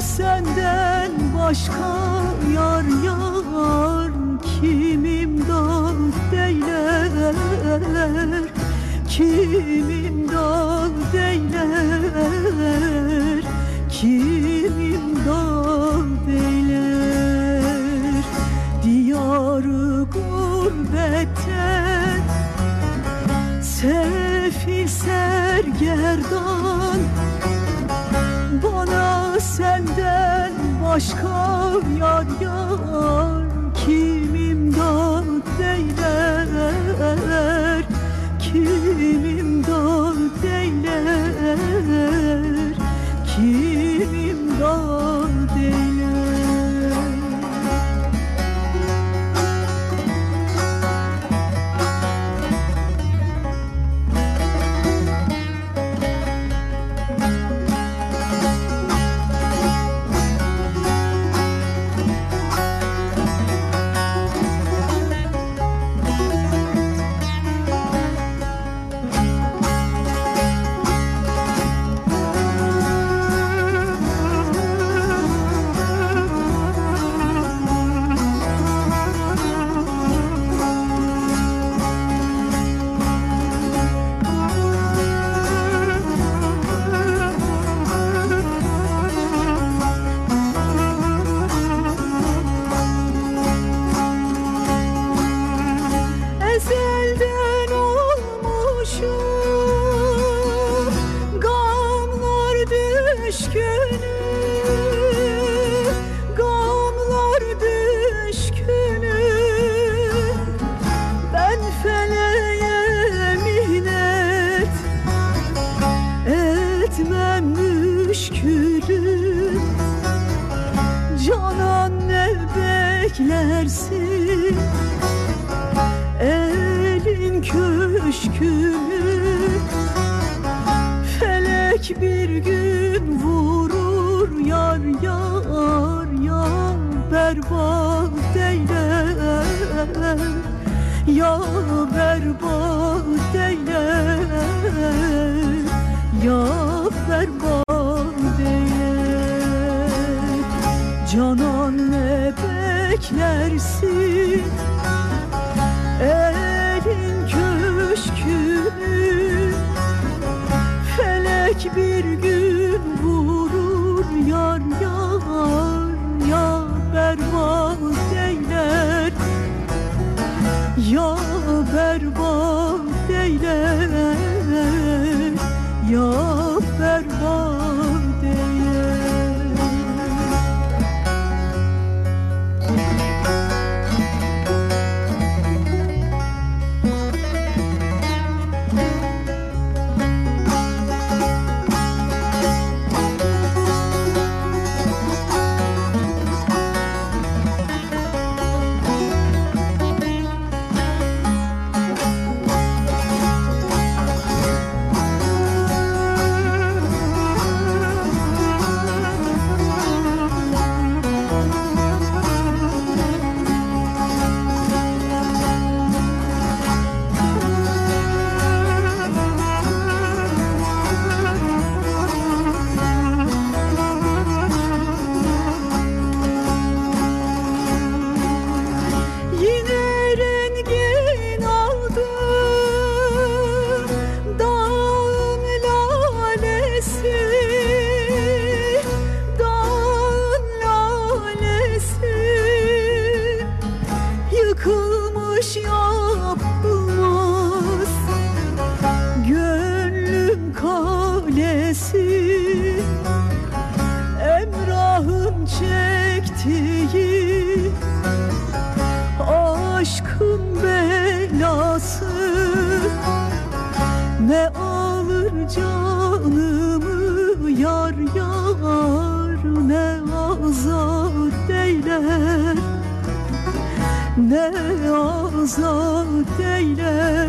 senden başka yar yar Kim imdat eyler Kim imdat eyler başka yar yar Ya berbat eyler Ya berbat eyler Canan ne beklersin? Elin köşkünü Felek bir gün berbat kalesi Emrah'ın çektiği aşkın belası. Ne alır canımı yar yar Ne azar eyler. Ne azat eyler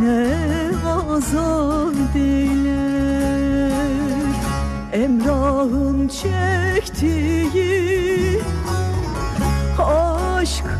Ne azat eyler Emrah'ın çektiği Aşkın